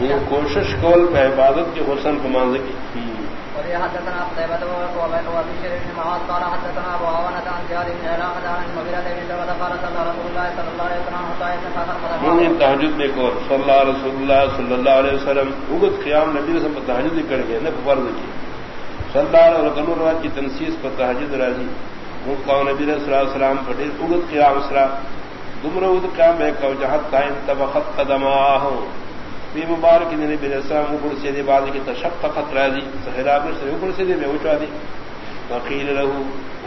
یہ کوشش کول پہ عبادت کے حسن کو مان کی۔ تهجد میں کو صلی اللہ رسول اللہ صلی اللہ علیہ وسلم اگت قیام نبی سے تہجد کر گئے نہ فرض کی۔ صلی اللہ علیہ وسلم روایت کی تنسیس پر تہجد راضی۔ وہ قول نبی صلی اللہ علیہ وسلم پڑھے اگت قیام اسرا دمرود قیام ہے کہ جہت تائن تبخت قدماہ بھی مبارک نے نبی السلام اوپر سے دی بعد کی تشققت راضی صحرا میں سے اوپر سے دی میں اٹھا دی۔ وقیل له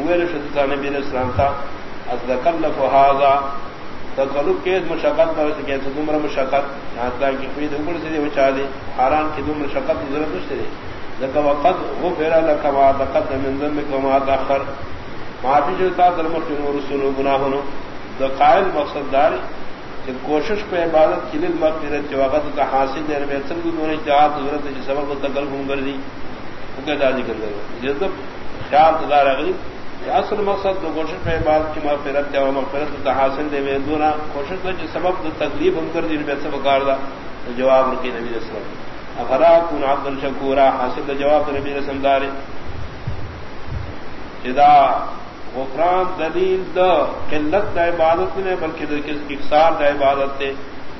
هو رشد نبی علیہ السلام تھا از تکلف هذا تکلف کے مشقت پر سے کہ دمر مشقت۔ یہاں تک کہ پھر اوپر سے دی اٹھا دی۔ حرام کی دمر مشقت ضرورت نہیں تھی لکہ وقت وہ پھیرا لکہ ما تقدم من ذنبك وما تاخر معافی جو تا درمت کی رسول گناہوں تو قائل مقصد دار کہ کوشش پہ عبادت کی لیے مغفرت جو وقت کا حاصل دینے میں اکثر بھی انہوں نے ضرورت ہے جس سبب کو تکل گھوم کر دی وہ کیا دادی کر دے جس دب خیال تدار اگلی اصل مقصد تو کوشش پہ عبادت کی مغفرت ہے وہ مغفرت کا حاصل دے میں دونا کوشش تو جس سبب تو تکلیف ہم کر دی میں سے بکار دا جواب رکی نبی رسول افرا کن عبد الشکورا، حاصل جواب نبی رسم دار جدا غفران دلیل دا قلت دا عبادت نے بلکہ اکسار دا عبادت تھے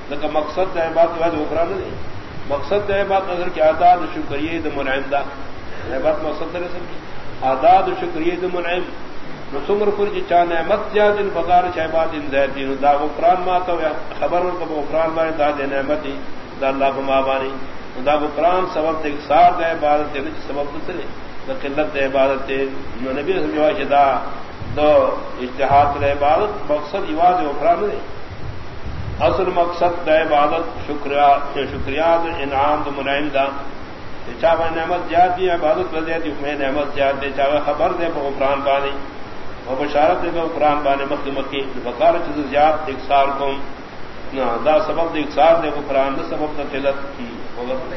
لیکن مقصد دا عبادت واحد غفران نہیں۔ مقصد دا عبادت اگر کہ آداد شکریہ دا منعمدہ عبادت مقصد دا سب آداد شکریہ دا منعم۔ نسمر پر جی چاہ نعمت زیاد ان بغار شہباد ان زیدین دا غفران ماتا ہوا خبر ان غفران بانی دا دے نعمتی دا اللہ کو مابانی دا غفران سبب دا اکسار دا عبادت تھے سبب دا سلے قلت عبادت نبی سمجھوا شدا دو اشتہاد عبادت مقصد یواد افراد نے اصل مقصد دا عبادت شکریات انعام تو منائندہ چاہ نعمت زیاد دی عبادت بدے دی میں نعمت زیاد دے چاہ خبر دے وہ قرآن بانی وہ بشارت دے وہ قرآن بانے مکی مکی بکار چیز زیاد اکسار کو دا سبب دے اکسار دے وہ قرآن دا سبب دا قلت کی وقت